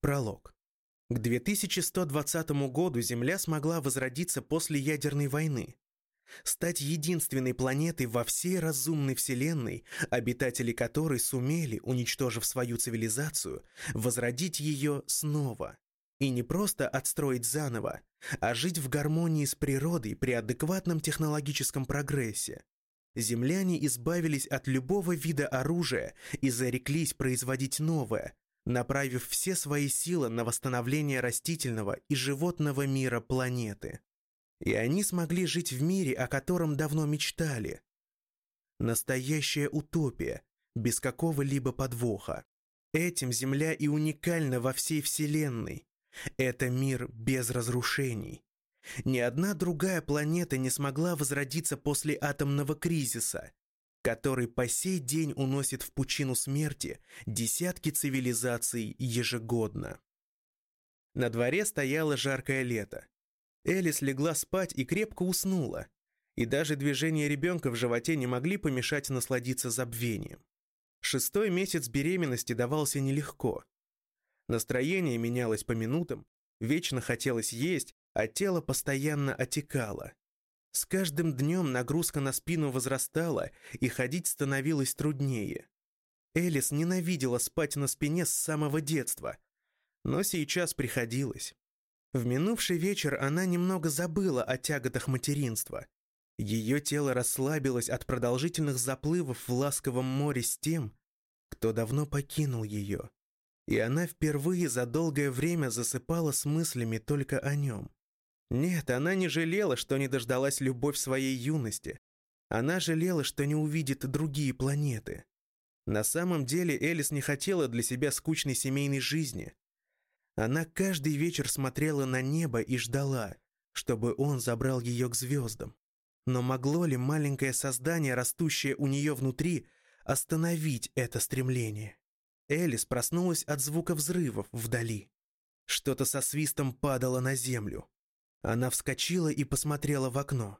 Пролог. К 2120 году Земля смогла возродиться после ядерной войны, стать единственной планетой во всей разумной Вселенной, обитатели которой сумели, уничтожив свою цивилизацию, возродить ее снова. И не просто отстроить заново, а жить в гармонии с природой при адекватном технологическом прогрессе. Земляне избавились от любого вида оружия и зареклись производить новое, направив все свои силы на восстановление растительного и животного мира планеты. И они смогли жить в мире, о котором давно мечтали. Настоящая утопия, без какого-либо подвоха. Этим Земля и уникальна во всей Вселенной. Это мир без разрушений. Ни одна другая планета не смогла возродиться после атомного кризиса, который по сей день уносит в пучину смерти десятки цивилизаций ежегодно. На дворе стояло жаркое лето. Элис легла спать и крепко уснула, и даже движения ребенка в животе не могли помешать насладиться забвением. Шестой месяц беременности давался нелегко. Настроение менялось по минутам, вечно хотелось есть, а тело постоянно отекало. С каждым днем нагрузка на спину возрастала, и ходить становилось труднее. Элис ненавидела спать на спине с самого детства, но сейчас приходилось. В минувший вечер она немного забыла о тяготах материнства. Ее тело расслабилось от продолжительных заплывов в ласковом море с тем, кто давно покинул ее. И она впервые за долгое время засыпала с мыслями только о нем. Нет, она не жалела, что не дождалась любовь своей юности. Она жалела, что не увидит другие планеты. На самом деле Элис не хотела для себя скучной семейной жизни. Она каждый вечер смотрела на небо и ждала, чтобы он забрал ее к звездам. Но могло ли маленькое создание, растущее у нее внутри, остановить это стремление? Элис проснулась от звука взрывов вдали. Что-то со свистом падало на землю. Она вскочила и посмотрела в окно.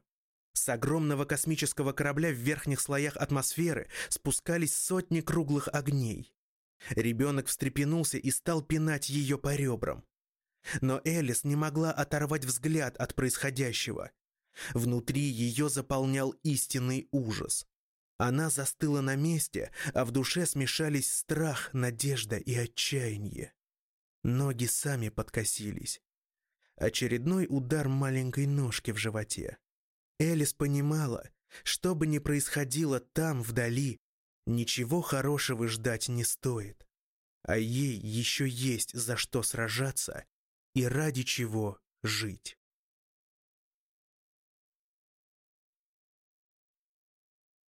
С огромного космического корабля в верхних слоях атмосферы спускались сотни круглых огней. Ребенок встрепенулся и стал пинать ее по ребрам. Но Элис не могла оторвать взгляд от происходящего. Внутри ее заполнял истинный ужас. Она застыла на месте, а в душе смешались страх, надежда и отчаяние. Ноги сами подкосились. Очередной удар маленькой ножки в животе. Элис понимала, что бы ни происходило там, вдали, ничего хорошего ждать не стоит. А ей еще есть за что сражаться и ради чего жить.